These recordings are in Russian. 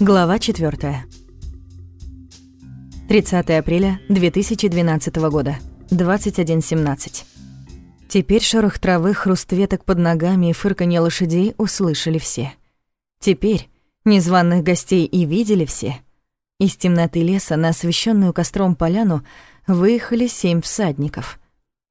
Глава 4. 30 апреля 2012 года, 21.17. Теперь шорох травы, хруст веток под ногами и фырканье лошадей услышали все. Теперь незваных гостей и видели все. Из темноты леса на освещенную костром поляну выехали семь всадников.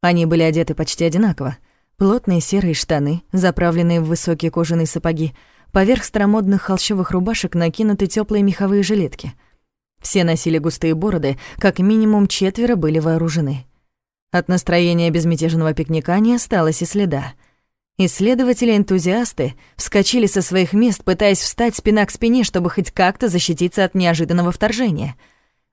Они были одеты почти одинаково. Плотные серые штаны, заправленные в высокие кожаные сапоги, поверх старомодных холщовых рубашек накинуты теплые меховые жилетки. Все носили густые бороды, как минимум четверо были вооружены. От настроения безмятежного пикника не осталось и следа. Исследователи-энтузиасты вскочили со своих мест, пытаясь встать спина к спине, чтобы хоть как-то защититься от неожиданного вторжения.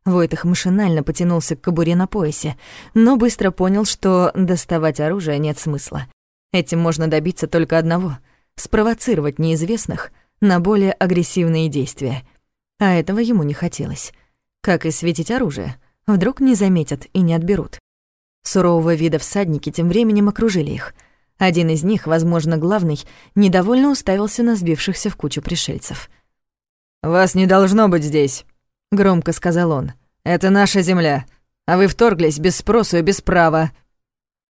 Войтах машинально потянулся к кобуре на поясе, но быстро понял, что доставать оружие нет смысла. Этим можно добиться только одного — спровоцировать неизвестных на более агрессивные действия. А этого ему не хотелось. Как и светить оружие. Вдруг не заметят и не отберут. Сурового вида всадники тем временем окружили их. Один из них, возможно, главный, недовольно уставился на сбившихся в кучу пришельцев. «Вас не должно быть здесь», — громко сказал он. «Это наша земля, а вы вторглись без спросу и без права».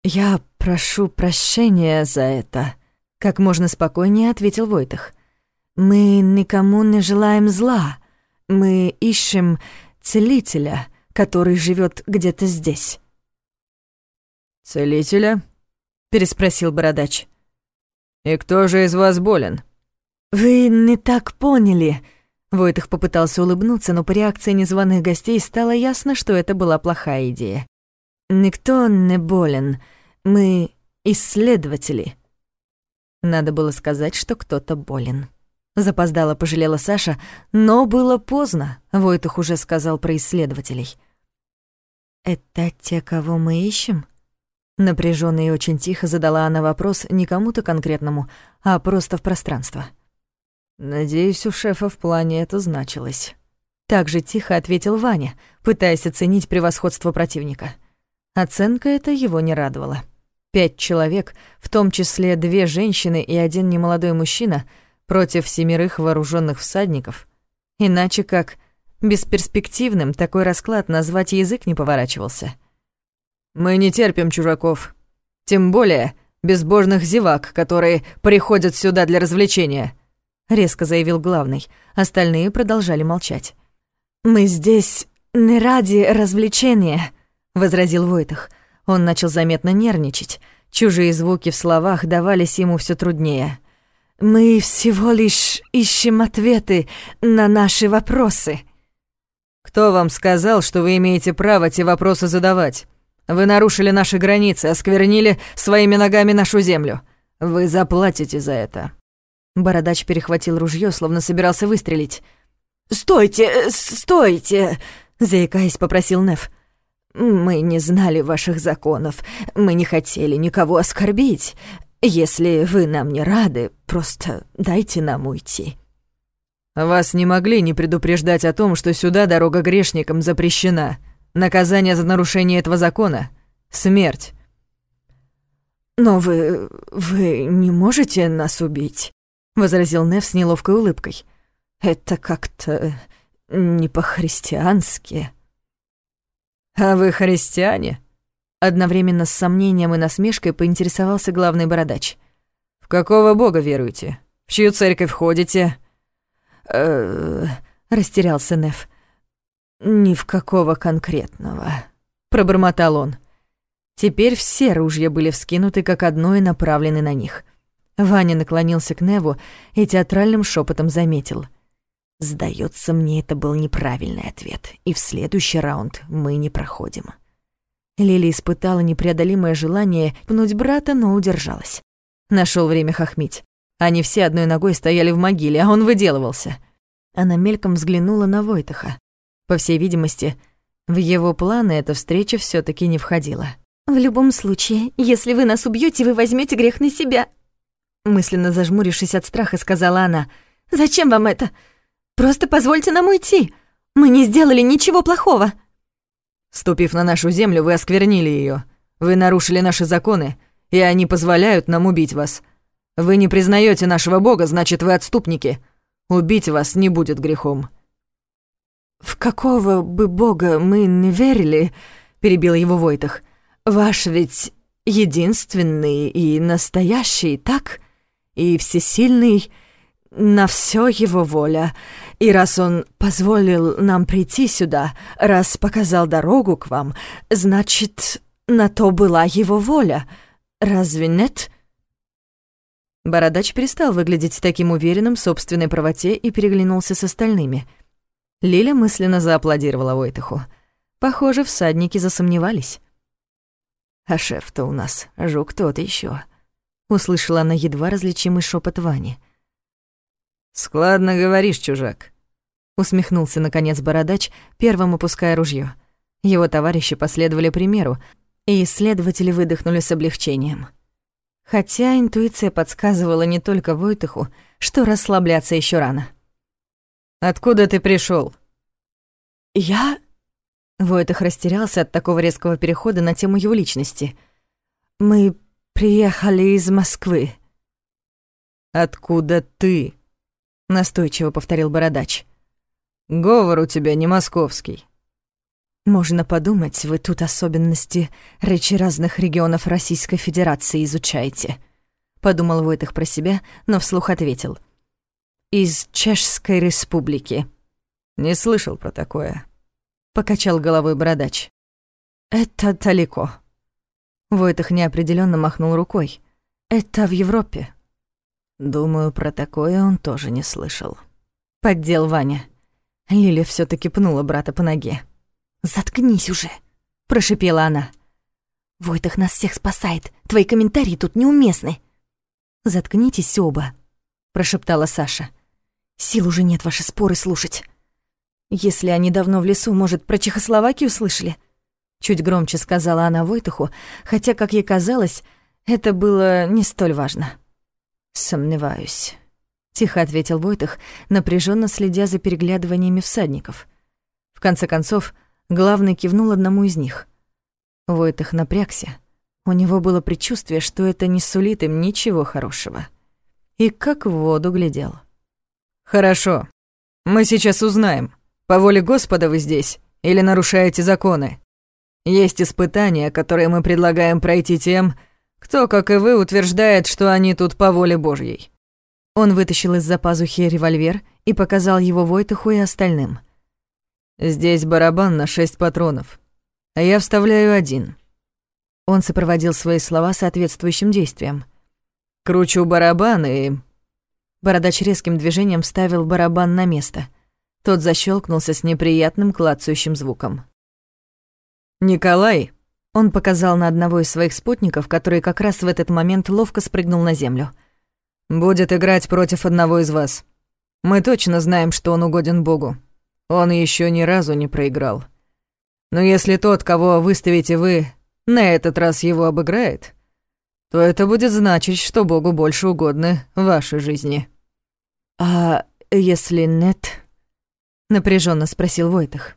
«Я прошу прощения за это», — как можно спокойнее ответил Войтах. «Мы никому не желаем зла. Мы ищем целителя, который живет где-то здесь». «Целителя?» — переспросил бородач. «И кто же из вас болен?» «Вы не так поняли». Войтых попытался улыбнуться, но по реакции незваных гостей стало ясно, что это была плохая идея. «Никто не болен. Мы исследователи». Надо было сказать, что кто-то болен. Запоздала пожалела Саша, но было поздно. Войтых уже сказал про исследователей. «Это те, кого мы ищем?» Напряженно и очень тихо задала она вопрос не кому-то конкретному, а просто в пространство. «Надеюсь, у шефа в плане это значилось». Так же тихо ответил Ваня, пытаясь оценить превосходство противника. Оценка эта его не радовала. Пять человек, в том числе две женщины и один немолодой мужчина, против семерых вооруженных всадников. Иначе как бесперспективным такой расклад назвать язык не поворачивался — мы не терпим чужаков. Тем более безбожных зевак, которые приходят сюда для развлечения», — резко заявил главный. Остальные продолжали молчать. «Мы здесь не ради развлечения», — возразил Войтах. Он начал заметно нервничать. Чужие звуки в словах давались ему все труднее. «Мы всего лишь ищем ответы на наши вопросы». «Кто вам сказал, что вы имеете право те вопросы задавать?» Вы нарушили наши границы, осквернили своими ногами нашу землю. Вы заплатите за это». Бородач перехватил ружье, словно собирался выстрелить. «Стойте, стойте!» — заикаясь, попросил Неф. «Мы не знали ваших законов. Мы не хотели никого оскорбить. Если вы нам не рады, просто дайте нам уйти». «Вас не могли не предупреждать о том, что сюда дорога грешникам запрещена», Наказание за нарушение этого закона — смерть. «Но вы... вы не можете нас убить», — возразил Нев с неловкой улыбкой. «Это как-то не по-христиански». «А вы христиане?» Одновременно с сомнением и насмешкой поинтересовался главный бородач. «В какого бога веруете? В чью церковь ходите?» «Э-э...» растерялся Нев. «Ни в какого конкретного», — пробормотал он. Теперь все ружья были вскинуты как одно и направлены на них. Ваня наклонился к Неву и театральным шепотом заметил. «Сдается мне, это был неправильный ответ, и в следующий раунд мы не проходим». Лили испытала непреодолимое желание пнуть брата, но удержалась. Нашел время хохмить. Они все одной ногой стояли в могиле, а он выделывался. Она мельком взглянула на Войтаха. По всей видимости, в его планы эта встреча все таки не входила. «В любом случае, если вы нас убьете, вы возьмете грех на себя», мысленно зажмурившись от страха, сказала она. «Зачем вам это? Просто позвольте нам уйти. Мы не сделали ничего плохого». «Ступив на нашу землю, вы осквернили ее. Вы нарушили наши законы, и они позволяют нам убить вас. Вы не признаете нашего бога, значит, вы отступники. убить вас не будет грехом». «В какого бы бога мы не верили», — перебил его Войтах, «ваш ведь единственный и настоящий, так? И всесильный, на все его воля. И раз он позволил нам прийти сюда, раз показал дорогу к вам, значит, на то была его воля. Разве нет?» Бородач перестал выглядеть таким уверенным в собственной правоте и переглянулся с остальными. Лиля мысленно зааплодировала Войтыху. Похоже, всадники засомневались. «А шеф-то у нас жук тот еще. услышала она едва различимый шепот Вани. «Складно говоришь, чужак», — усмехнулся, наконец, Бородач, первым опуская ружье. Его товарищи последовали примеру, и исследователи выдохнули с облегчением. Хотя интуиция подсказывала не только Войтыху, что расслабляться еще рано. «Откуда ты пришел? «Я...» Войтых растерялся от такого резкого перехода на тему его личности. «Мы приехали из Москвы». «Откуда ты?» — настойчиво повторил Бородач. «Говор у тебя не московский». Можно подумать, вы тут особенности речи разных регионов Российской Федерации изучаете. Подумал Войтых про себя, но вслух ответил. Из Чешской Республики. Не слышал про такое. Покачал головой бородач. Это далеко. Войтых неопределенно махнул рукой. Это в Европе. Думаю, про такое он тоже не слышал. Поддел Ваня. Лиля все таки пнула брата по ноге. «Заткнись уже!» — прошипела она. «Войтах нас всех спасает. Твои комментарии тут неуместны». «Заткнитесь оба», — прошептала Саша. «Сил уже нет ваши споры слушать. Если они давно в лесу, может, про Чехословакию слышали?» Чуть громче сказала она Войтуху, хотя, как ей казалось, это было не столь важно. «Сомневаюсь», — тихо ответил Войтых, напряженно следя за переглядываниями всадников. В конце концов, Главный кивнул одному из них. Войтых напрягся. У него было предчувствие, что это не сулит им ничего хорошего. И как в воду глядел. «Хорошо. Мы сейчас узнаем, по воле Господа вы здесь или нарушаете законы. Есть испытания, которые мы предлагаем пройти тем, кто, как и вы, утверждает, что они тут по воле Божьей». Он вытащил из-за пазухи револьвер и показал его Войтыху и остальным. Здесь барабан на шесть патронов, а я вставляю один. Он сопроводил свои слова соответствующим действием. Кручу барабан и... Бородач резким движением вставил барабан на место. Тот защелкнулся с неприятным клацающим звуком. «Николай!» Он показал на одного из своих спутников, который как раз в этот момент ловко спрыгнул на землю. «Будет играть против одного из вас. Мы точно знаем, что он угоден Богу. Он еще ни разу не проиграл. Но если тот, кого выставите вы, на этот раз его обыграет, то это будет значить, что Богу больше угодны вашей жизни». «А если нет?» — напряженно спросил Войтах.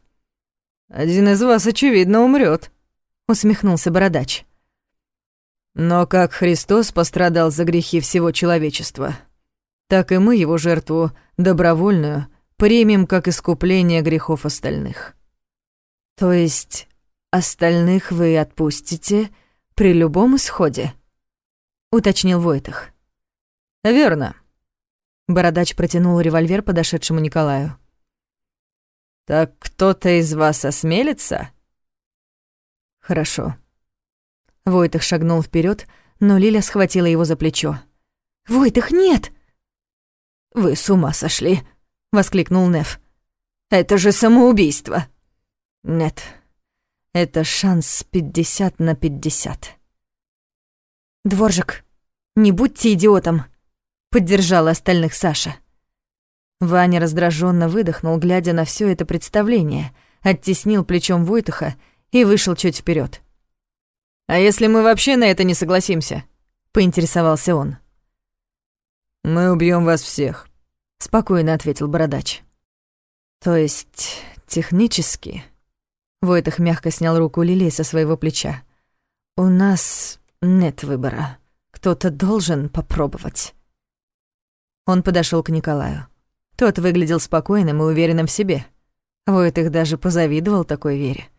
«Один из вас, очевидно, умрет, усмехнулся Бородач. «Но как Христос пострадал за грехи всего человечества, так и мы его жертву добровольную — примем как искупление грехов остальных. То есть остальных вы отпустите при любом исходе? Уточнил Войтах. Верно. Бородач протянул револьвер подошедшему Николаю. «Так кто-то из вас осмелится?» «Хорошо». Войтых шагнул вперед, но Лиля схватила его за плечо. «Войтых, нет!» «Вы с ума сошли!» — воскликнул Неф. «Это же самоубийство!» «Нет, это шанс пятьдесят на пятьдесят». «Дворжик, не будьте идиотом!» — поддержала остальных Саша. Ваня раздраженно выдохнул, глядя на все это представление, оттеснил плечом Войтуха и вышел чуть вперед. «А если мы вообще на это не согласимся?» — поинтересовался он. «Мы убьем вас всех», — спокойно ответил Бородач. «То есть технически...» Войтах мягко снял руку Лилей со своего плеча. «У нас нет выбора. Кто-то должен попробовать». Он подошел к Николаю. Тот выглядел спокойным и уверенным в себе. Войтых даже позавидовал такой вере.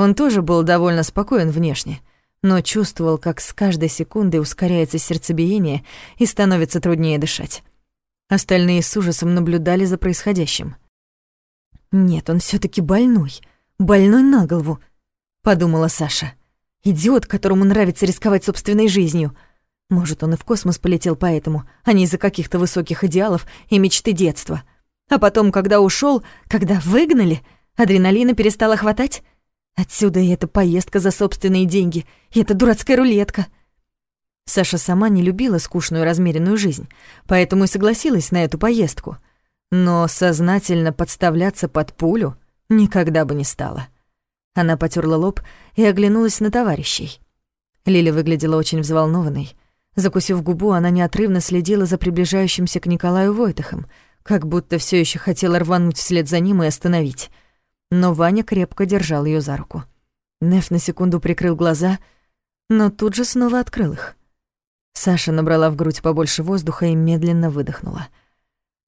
Он тоже был довольно спокоен внешне, но чувствовал, как с каждой секундой ускоряется сердцебиение и становится труднее дышать. Остальные с ужасом наблюдали за происходящим. «Нет, он все таки больной. Больной на голову», — подумала Саша. «Идиот, которому нравится рисковать собственной жизнью. Может, он и в космос полетел поэтому, а не из-за каких-то высоких идеалов и мечты детства. А потом, когда ушел, когда выгнали, адреналина перестала хватать?» Отсюда и эта поездка за собственные деньги, и эта дурацкая рулетка. Саша сама не любила скучную размеренную жизнь, поэтому и согласилась на эту поездку. Но сознательно подставляться под пулю никогда бы не стала. Она потерла лоб и оглянулась на товарищей. Лиля выглядела очень взволнованной. Закусив губу, она неотрывно следила за приближающимся к Николаю Войтахом, как будто все еще хотела рвануть вслед за ним и остановить но Ваня крепко держал ее за руку. Неф на секунду прикрыл глаза, но тут же снова открыл их. Саша набрала в грудь побольше воздуха и медленно выдохнула.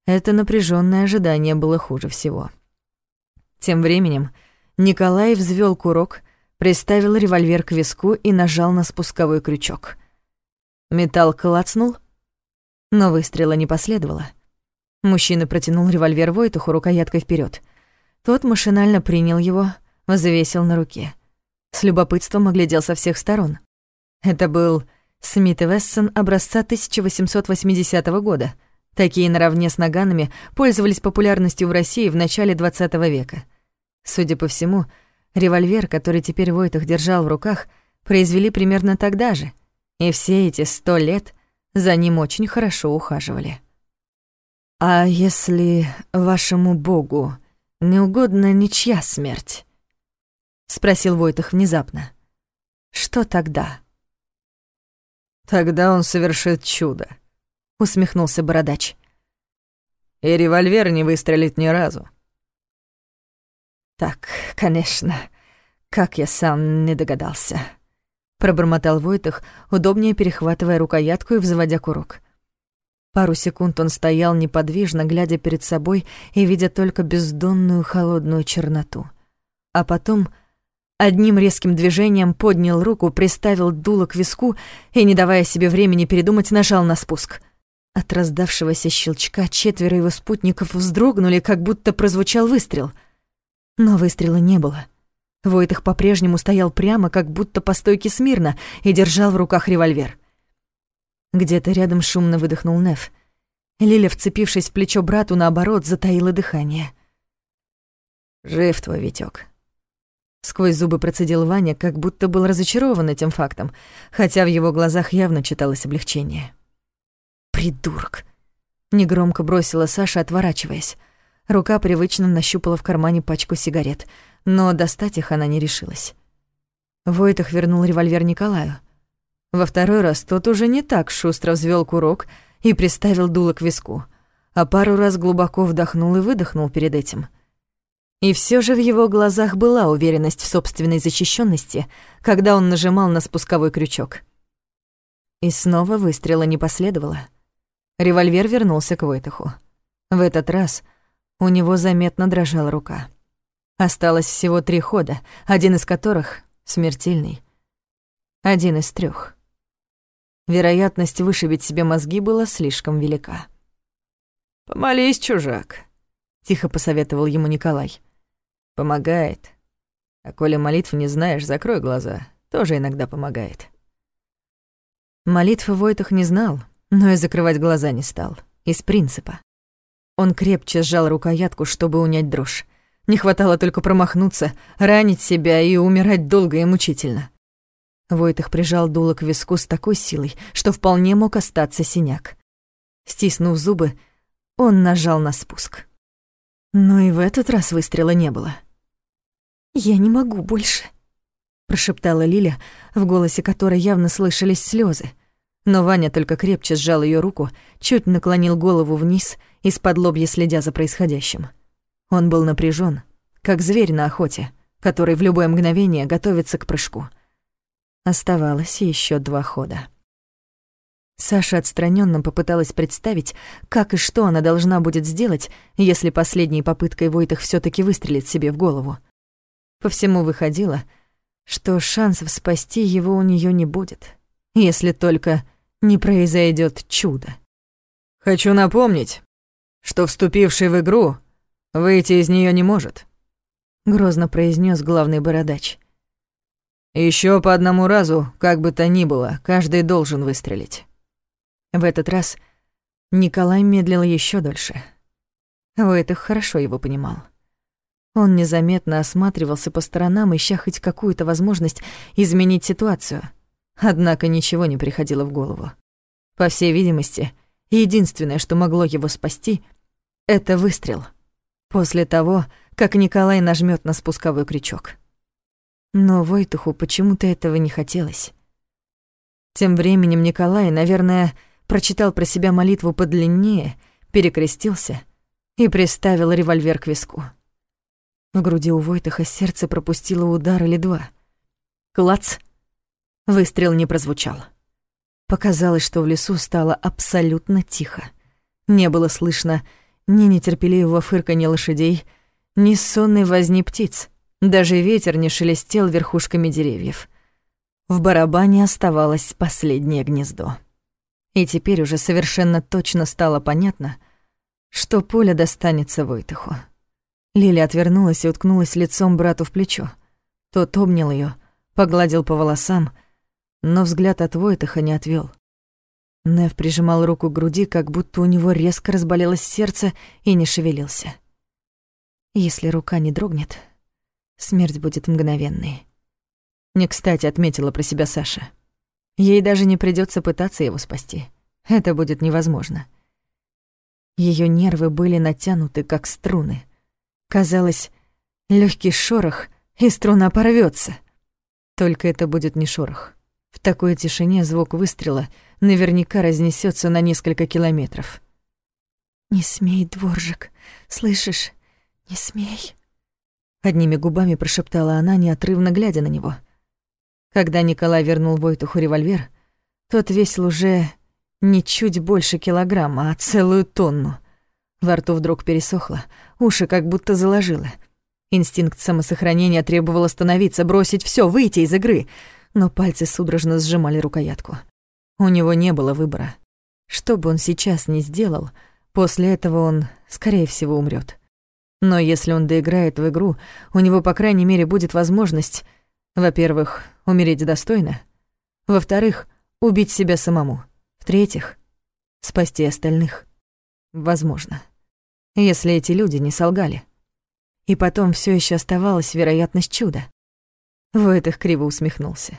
Это напряженное ожидание было хуже всего. Тем временем Николай взвел курок, приставил револьвер к виску и нажал на спусковой крючок. Металл клацнул, но выстрела не последовало. Мужчина протянул револьвер Войтуху рукояткой вперед. Тот машинально принял его, взвесил на руке. С любопытством оглядел со всех сторон. Это был Смит и Вессон образца 1880 года. Такие наравне с наганами пользовались популярностью в России в начале XX века. Судя по всему, револьвер, который теперь Войтах держал в руках, произвели примерно тогда же, и все эти сто лет за ним очень хорошо ухаживали. «А если вашему богу не угодно ничья смерть?» — спросил Войтах внезапно. «Что тогда?» «Тогда он совершит чудо», — усмехнулся бородач. «И револьвер не выстрелит ни разу». «Так, конечно, как я сам не догадался», — пробормотал Войтах, удобнее перехватывая рукоятку и взводя курок. Пару секунд он стоял неподвижно, глядя перед собой и видя только бездонную холодную черноту. А потом одним резким движением поднял руку, приставил дуло к виску и, не давая себе времени передумать, нажал на спуск. От раздавшегося щелчка четверо его спутников вздрогнули, как будто прозвучал выстрел. Но выстрела не было. Войтых по-прежнему стоял прямо, как будто по стойке смирно, и держал в руках револьвер. Где-то рядом шумно выдохнул Неф. Лиля, вцепившись в плечо брату, наоборот, затаила дыхание. «Жив твой Витёк». Сквозь зубы процедил Ваня, как будто был разочарован этим фактом, хотя в его глазах явно читалось облегчение. «Придурок!» — негромко бросила Саша, отворачиваясь. Рука привычно нащупала в кармане пачку сигарет, но достать их она не решилась. Войтах вернул револьвер Николаю — во второй раз тот уже не так шустро взвел курок и приставил дуло к виску, а пару раз глубоко вдохнул и выдохнул перед этим. И все же в его глазах была уверенность в собственной защищенности, когда он нажимал на спусковой крючок. И снова выстрела не последовало. Револьвер вернулся к Войтаху. В этот раз у него заметно дрожала рука. Осталось всего три хода, один из которых — смертельный. Один из трех. Вероятность вышибить себе мозги была слишком велика. «Помолись, чужак», — тихо посоветовал ему Николай. «Помогает. А коли молитв не знаешь, закрой глаза. Тоже иногда помогает». Молитвы Войтах не знал, но и закрывать глаза не стал. Из принципа. Он крепче сжал рукоятку, чтобы унять дрожь. Не хватало только промахнуться, ранить себя и умирать долго и мучительно. Войтых прижал дуло к виску с такой силой, что вполне мог остаться синяк. Стиснув зубы, он нажал на спуск. Но и в этот раз выстрела не было. «Я не могу больше», — прошептала Лиля, в голосе которой явно слышались слезы. Но Ваня только крепче сжал ее руку, чуть наклонил голову вниз, из-под лобья следя за происходящим. Он был напряжен, как зверь на охоте, который в любое мгновение готовится к прыжку — Оставалось еще два хода. Саша отстраненно попыталась представить, как и что она должна будет сделать, если последней попыткой Войтах все таки выстрелит себе в голову. По всему выходило, что шансов спасти его у нее не будет, если только не произойдет чудо. «Хочу напомнить, что вступивший в игру выйти из нее не может», — грозно произнес главный бородач. Еще по одному разу, как бы то ни было, каждый должен выстрелить». В этот раз Николай медлил еще дольше. Войтых хорошо его понимал. Он незаметно осматривался по сторонам, ища хоть какую-то возможность изменить ситуацию. Однако ничего не приходило в голову. По всей видимости, единственное, что могло его спасти, — это выстрел. После того, как Николай нажмет на спусковой крючок. Но Войтуху почему-то этого не хотелось. Тем временем Николай, наверное, прочитал про себя молитву подлиннее, перекрестился и приставил револьвер к виску. В груди у Войтаха сердце пропустило удар или два. Клац! Выстрел не прозвучал. Показалось, что в лесу стало абсолютно тихо. Не было слышно ни нетерпеливого фырканья лошадей, ни сонной возни птиц. Даже ветер не шелестел верхушками деревьев. В барабане оставалось последнее гнездо. И теперь уже совершенно точно стало понятно, что поле достанется Войтыху. Лиля отвернулась и уткнулась лицом брату в плечо. Тот обнял ее, погладил по волосам, но взгляд от Войтыха не отвел. Нев прижимал руку к груди, как будто у него резко разболелось сердце и не шевелился. Если рука не дрогнет, смерть будет мгновенной. Не кстати отметила про себя Саша. Ей даже не придется пытаться его спасти. Это будет невозможно. Ее нервы были натянуты, как струны. Казалось, легкий шорох, и струна порвется. Только это будет не шорох. В такой тишине звук выстрела наверняка разнесется на несколько километров. «Не смей, дворжик, слышишь? Не смей!» Одними губами прошептала она, неотрывно глядя на него — когда Николай вернул Войтуху револьвер, тот весил уже не чуть больше килограмма, а целую тонну. Во рту вдруг пересохло, уши как будто заложило. Инстинкт самосохранения требовал остановиться, бросить все, выйти из игры, но пальцы судорожно сжимали рукоятку. У него не было выбора. Что бы он сейчас ни сделал, после этого он, скорее всего, умрет. Но если он доиграет в игру, у него, по крайней мере, будет возможность во-первых, умереть достойно. Во-вторых, убить себя самому. В-третьих, спасти остальных. Возможно. Если эти люди не солгали. И потом все еще оставалась вероятность чуда. Войтых криво усмехнулся.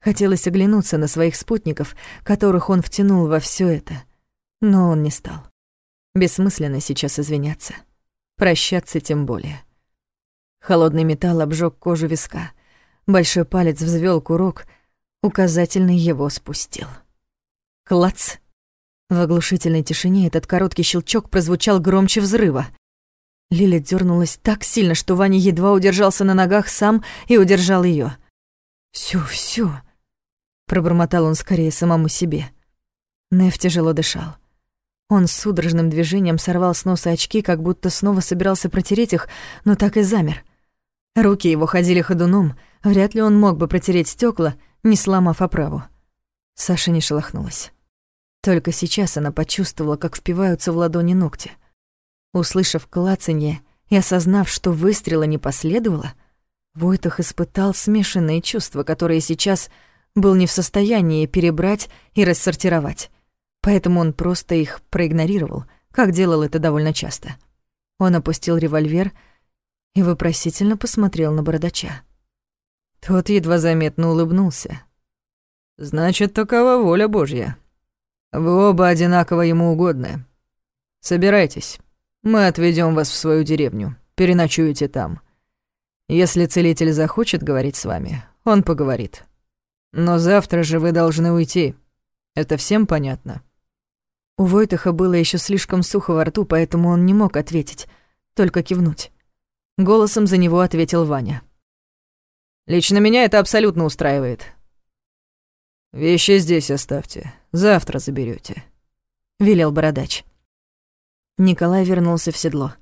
Хотелось оглянуться на своих спутников, которых он втянул во все это. Но он не стал. Бессмысленно сейчас извиняться. Прощаться тем более. Холодный металл обжег кожу виска. Большой палец взвел курок, указательный его спустил. Клац! В оглушительной тишине этот короткий щелчок прозвучал громче взрыва. Лиля дернулась так сильно, что Ваня едва удержался на ногах сам и удержал ее. Всё, всё, пробормотал он скорее самому себе. Нев тяжело дышал. Он с судорожным движением сорвал с носа очки, как будто снова собирался протереть их, но так и замер. Руки его ходили ходуном, вряд ли он мог бы протереть стекла, не сломав оправу. Саша не шелохнулась. Только сейчас она почувствовала, как впиваются в ладони ногти. Услышав клацанье и осознав, что выстрела не последовало, Войтах испытал смешанные чувства, которые сейчас был не в состоянии перебрать и рассортировать. Поэтому он просто их проигнорировал, как делал это довольно часто. Он опустил револьвер — и вопросительно посмотрел на бородача. Тот едва заметно улыбнулся. «Значит, такова воля Божья. Вы оба одинаково ему угодны. Собирайтесь, мы отведем вас в свою деревню, переночуете там. Если целитель захочет говорить с вами, он поговорит. Но завтра же вы должны уйти. Это всем понятно?» У Войтаха было еще слишком сухо во рту, поэтому он не мог ответить, только кивнуть. Голосом за него ответил Ваня. «Лично меня это абсолютно устраивает». «Вещи здесь оставьте. завтра заберете, велел бородач. Николай вернулся в седло.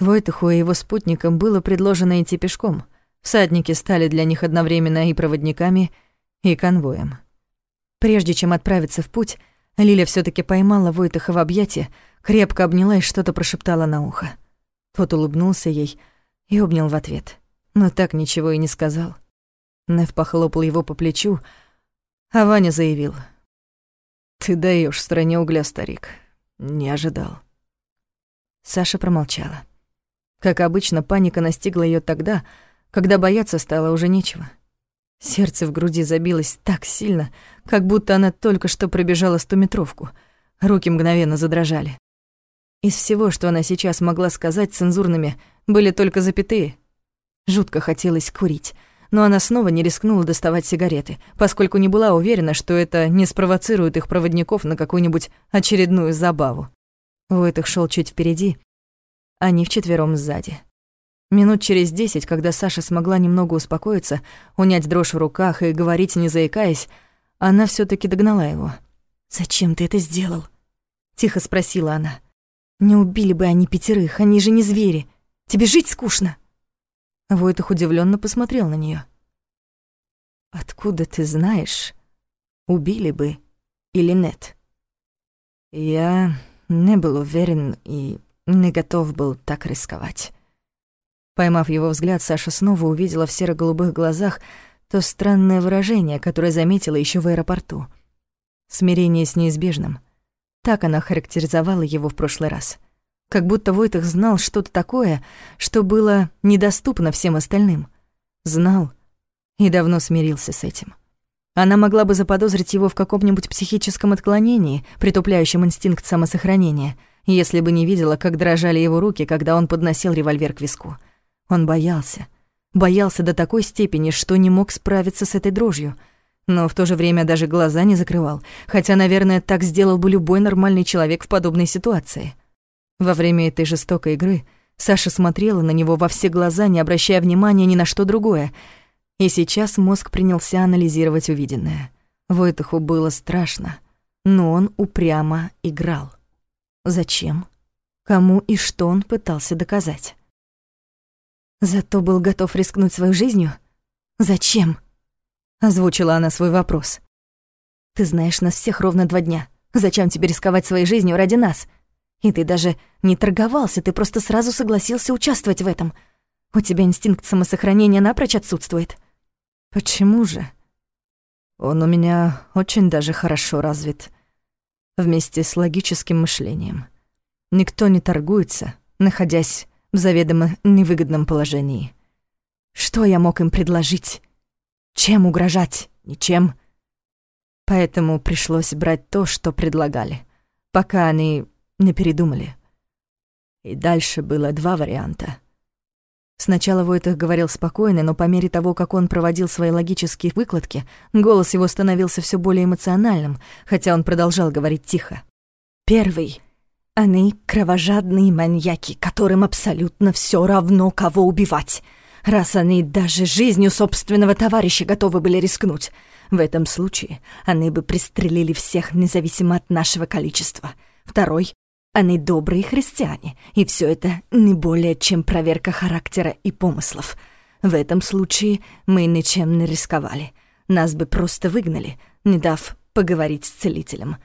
Войтуху и его спутникам было предложено идти пешком. Всадники стали для них одновременно и проводниками, и конвоем. Прежде чем отправиться в путь, Лиля все таки поймала Войтуха в объятия, крепко обняла и что-то прошептала на ухо. Тот улыбнулся ей и обнял в ответ, но так ничего и не сказал. Нев похлопал его по плечу, а Ваня заявил. «Ты даешь стране угля, старик. Не ожидал». Саша промолчала. Как обычно, паника настигла ее тогда, когда бояться стало уже нечего. Сердце в груди забилось так сильно, как будто она только что пробежала стометровку. Руки мгновенно задрожали. Из всего, что она сейчас могла сказать цензурными, были только запятые. Жутко хотелось курить, но она снова не рискнула доставать сигареты, поскольку не была уверена, что это не спровоцирует их проводников на какую-нибудь очередную забаву. Войтых шел чуть впереди, они вчетвером сзади. Минут через десять, когда Саша смогла немного успокоиться, унять дрожь в руках и говорить, не заикаясь, она все таки догнала его. «Зачем ты это сделал?» — тихо спросила она. «Не убили бы они пятерых, они же не звери. Тебе жить скучно». Войтах удивленно посмотрел на нее. «Откуда ты знаешь, убили бы или нет?» «Я не был уверен и не готов был так рисковать». Поймав его взгляд, Саша снова увидела в серо-голубых глазах то странное выражение, которое заметила еще в аэропорту. Смирение с неизбежным. Так она характеризовала его в прошлый раз. Как будто Войтах знал что-то такое, что было недоступно всем остальным. Знал и давно смирился с этим. Она могла бы заподозрить его в каком-нибудь психическом отклонении, притупляющем инстинкт самосохранения, если бы не видела, как дрожали его руки, когда он подносил револьвер к виску. Он боялся. Боялся до такой степени, что не мог справиться с этой дрожью. Но в то же время даже глаза не закрывал, хотя, наверное, так сделал бы любой нормальный человек в подобной ситуации. Во время этой жестокой игры Саша смотрела на него во все глаза, не обращая внимания ни на что другое. И сейчас мозг принялся анализировать увиденное. Войтуху было страшно, но он упрямо играл. Зачем? Кому и что он пытался доказать? Зато был готов рискнуть своей жизнью? Зачем? Озвучила она свой вопрос. Ты знаешь нас всех ровно два дня. Зачем тебе рисковать своей жизнью ради нас? И ты даже не торговался, ты просто сразу согласился участвовать в этом. У тебя инстинкт самосохранения напрочь отсутствует. Почему же? Он у меня очень даже хорошо развит. Вместе с логическим мышлением. Никто не торгуется, находясь в заведомо невыгодном положении. Что я мог им предложить? Чем угрожать? Ничем. Поэтому пришлось брать то, что предлагали, пока они не передумали. И дальше было два варианта. Сначала Войтых говорил спокойно, но по мере того, как он проводил свои логические выкладки, голос его становился все более эмоциональным, хотя он продолжал говорить тихо. Первый они кровожадные маньяки, которым абсолютно все равно, кого убивать. Раз они даже жизнью собственного товарища готовы были рискнуть. В этом случае они бы пристрелили всех, независимо от нашего количества. Второй — они добрые христиане, и все это не более чем проверка характера и помыслов. В этом случае мы ничем не рисковали. Нас бы просто выгнали, не дав поговорить с целителем.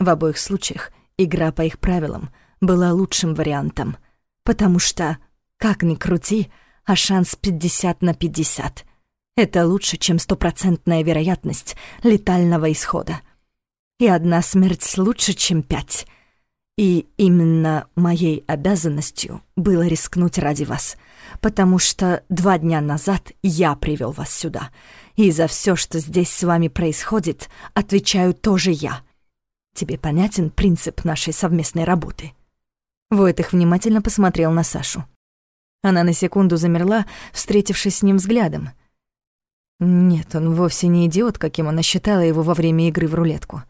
В обоих случаях — Игра по их правилам была лучшим вариантом, потому что, как ни крути, а шанс 50 на 50. Это лучше, чем стопроцентная вероятность летального исхода. И одна смерть лучше, чем пять. И именно моей обязанностью было рискнуть ради вас, потому что два дня назад я привел вас сюда, и за все, что здесь с вами происходит, отвечаю тоже я — Тебе понятен принцип нашей совместной работы?» Войтых внимательно посмотрел на Сашу. Она на секунду замерла, встретившись с ним взглядом. Нет, он вовсе не идиот, каким она считала его во время игры в рулетку.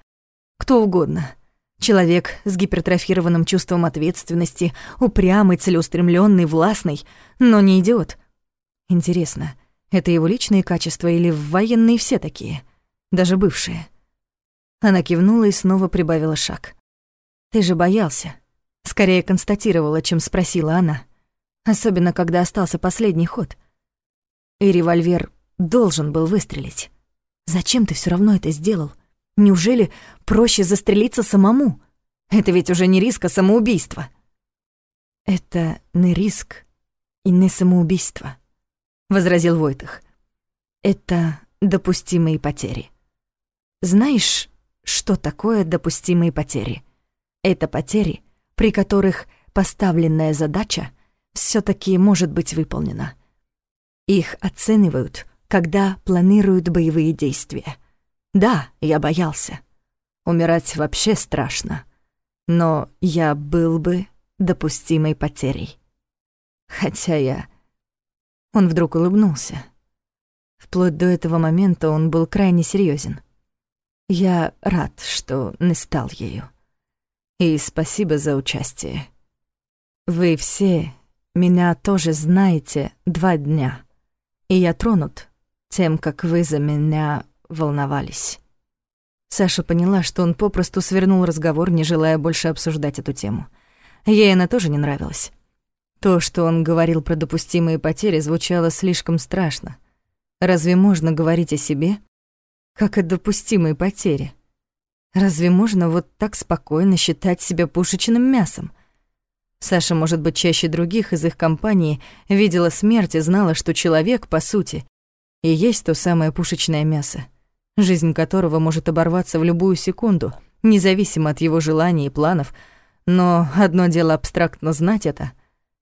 Кто угодно. Человек с гипертрофированным чувством ответственности, упрямый, целеустремленный, властный, но не идиот. Интересно, это его личные качества или военные все такие, даже бывшие? Она кивнула и снова прибавила шаг. «Ты же боялся». Скорее констатировала, чем спросила она. Особенно, когда остался последний ход. И револьвер должен был выстрелить. Зачем ты все равно это сделал? Неужели проще застрелиться самому? Это ведь уже не риск, а самоубийство. Это не риск и не самоубийство, возразил Войтых. Это допустимые потери. Знаешь, что такое допустимые потери? Это потери, при которых поставленная задача все таки может быть выполнена. Их оценивают, когда планируют боевые действия. Да, я боялся. Умирать вообще страшно. Но я был бы допустимой потерей. Хотя я... Он вдруг улыбнулся. Вплоть до этого момента он был крайне серьезен. Я рад, что не стал ею. И спасибо за участие. Вы все меня тоже знаете два дня, и я тронут тем, как вы за меня волновались. Саша поняла, что он попросту свернул разговор, не желая больше обсуждать эту тему. Ей она тоже не нравилась. То, что он говорил про допустимые потери, звучало слишком страшно. Разве можно говорить о себе, как о допустимой потере? Разве можно вот так спокойно считать себя пушечным мясом? Саша, может быть, чаще других из их компании видела смерть и знала, что человек, по сути, и есть то самое пушечное мясо, жизнь которого может оборваться в любую секунду, независимо от его желаний и планов, но одно дело абстрактно знать это,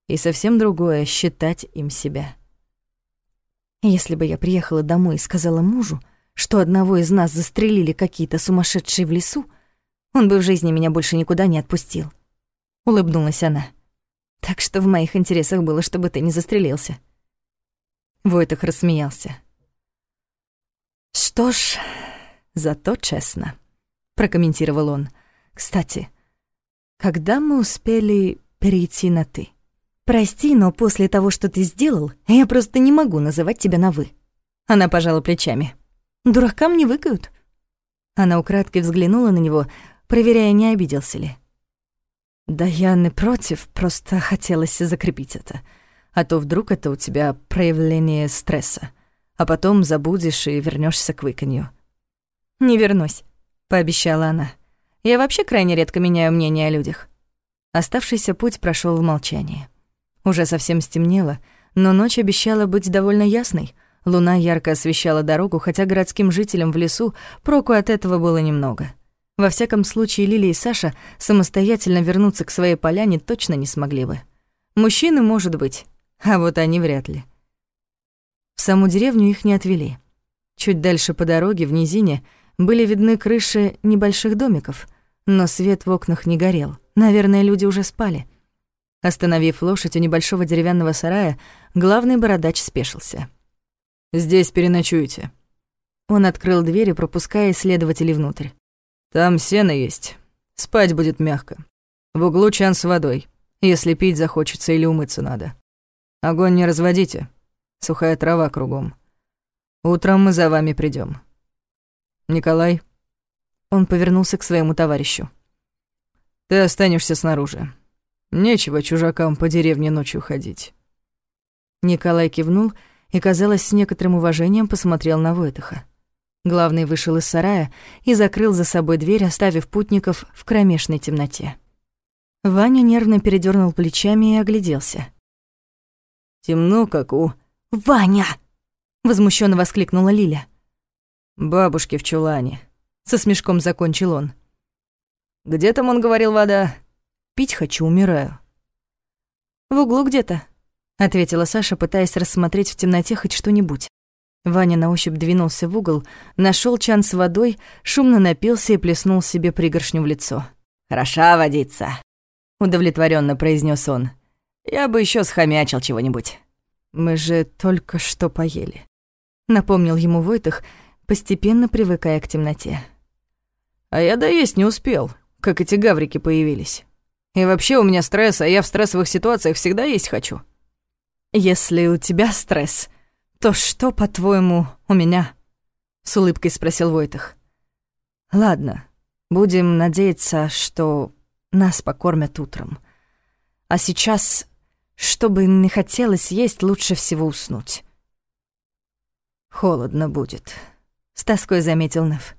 и совсем другое — считать им себя. Если бы я приехала домой и сказала мужу, что одного из нас застрелили какие-то сумасшедшие в лесу, он бы в жизни меня больше никуда не отпустил. Улыбнулась она. Так что в моих интересах было, чтобы ты не застрелился. Войтах рассмеялся. «Что ж, зато честно», — прокомментировал он. «Кстати, когда мы успели перейти на «ты»?» «Прости, но после того, что ты сделал, я просто не могу называть тебя на «вы». Она пожала плечами. «Дуракам не выкают». Она украдкой взглянула на него, проверяя, не обиделся ли. «Да я не против, просто хотелось закрепить это. А то вдруг это у тебя проявление стресса, а потом забудешь и вернешься к выканью». «Не вернусь», — пообещала она. «Я вообще крайне редко меняю мнение о людях». Оставшийся путь прошел в молчании. Уже совсем стемнело, но ночь обещала быть довольно ясной. Луна ярко освещала дорогу, хотя городским жителям в лесу проку от этого было немного. Во всяком случае, Лили и Саша самостоятельно вернуться к своей поляне точно не смогли бы. Мужчины, может быть, а вот они вряд ли. В саму деревню их не отвели. Чуть дальше по дороге, в низине, были видны крыши небольших домиков, но свет в окнах не горел. Наверное, люди уже спали. Остановив лошадь у небольшого деревянного сарая, главный бородач спешился. «Здесь переночуете». Он открыл дверь, пропуская исследователей внутрь. «Там сено есть. Спать будет мягко. В углу чан с водой, если пить захочется или умыться надо. Огонь не разводите. Сухая трава кругом. Утром мы за вами придем. Николай?» Он повернулся к своему товарищу. «Ты останешься снаружи. Нечего чужакам по деревне ночью ходить». Николай кивнул и, казалось, с некоторым уважением посмотрел на Войтаха. Главный вышел из сарая и закрыл за собой дверь, оставив путников в кромешной темноте. Ваня нервно передернул плечами и огляделся. «Темно, как у...» «Ваня!» — возмущенно воскликнула Лиля. «Бабушки в чулане», — со смешком закончил он. «Где там, он говорил, вода?» Пить хочу, умираю». «В углу где-то», — ответила Саша, пытаясь рассмотреть в темноте хоть что-нибудь. Ваня на ощупь двинулся в угол, нашел чан с водой, шумно напился и плеснул себе пригоршню в лицо. «Хороша водица», — удовлетворенно произнес он. «Я бы еще схомячил чего-нибудь». «Мы же только что поели», — напомнил ему Войтых, постепенно привыкая к темноте. «А я доесть не успел, как эти гаврики появились». И вообще у меня стресс, а я в стрессовых ситуациях всегда есть хочу. Если у тебя стресс, то что, по-твоему, у меня? С улыбкой спросил Войтах. Ладно, Будем надеяться, что нас покормят утром. А сейчас, чтобы не хотелось есть, лучше всего уснуть. Холодно будет, с тоской заметил Нев.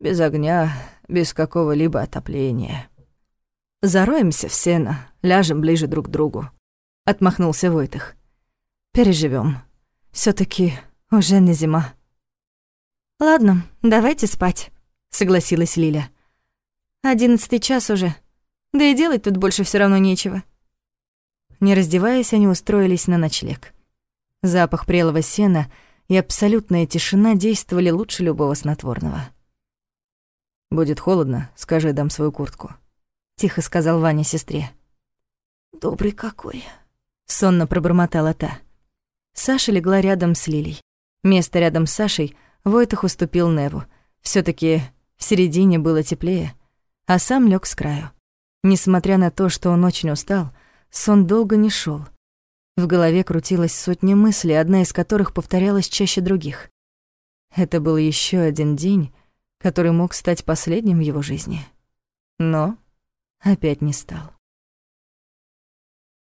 Без огня, без какого-либо отопления. Зароемся в сено, ляжем ближе друг к другу. Отмахнулся Войтых. Переживем. все таки уже не зима. Ладно, давайте спать, согласилась Лиля. Одиннадцатый час уже. Да и делать тут больше все равно нечего. Не раздеваясь, они устроились на ночлег. Запах прелого сена и абсолютная тишина действовали лучше любого снотворного. «Будет холодно, скажи, дам свою куртку», — тихо сказал Ваня сестре. «Добрый какой», — сонно пробормотала та. Саша легла рядом с Лилей. Место рядом с Сашей Войтах уступил Неву. все таки в середине было теплее, а сам лег с краю. Несмотря на то, что он очень устал, сон долго не шел. В голове крутилась сотня мыслей, одна из которых повторялась чаще других. Это был еще один день, который мог стать последним в его жизни. Но опять не стал.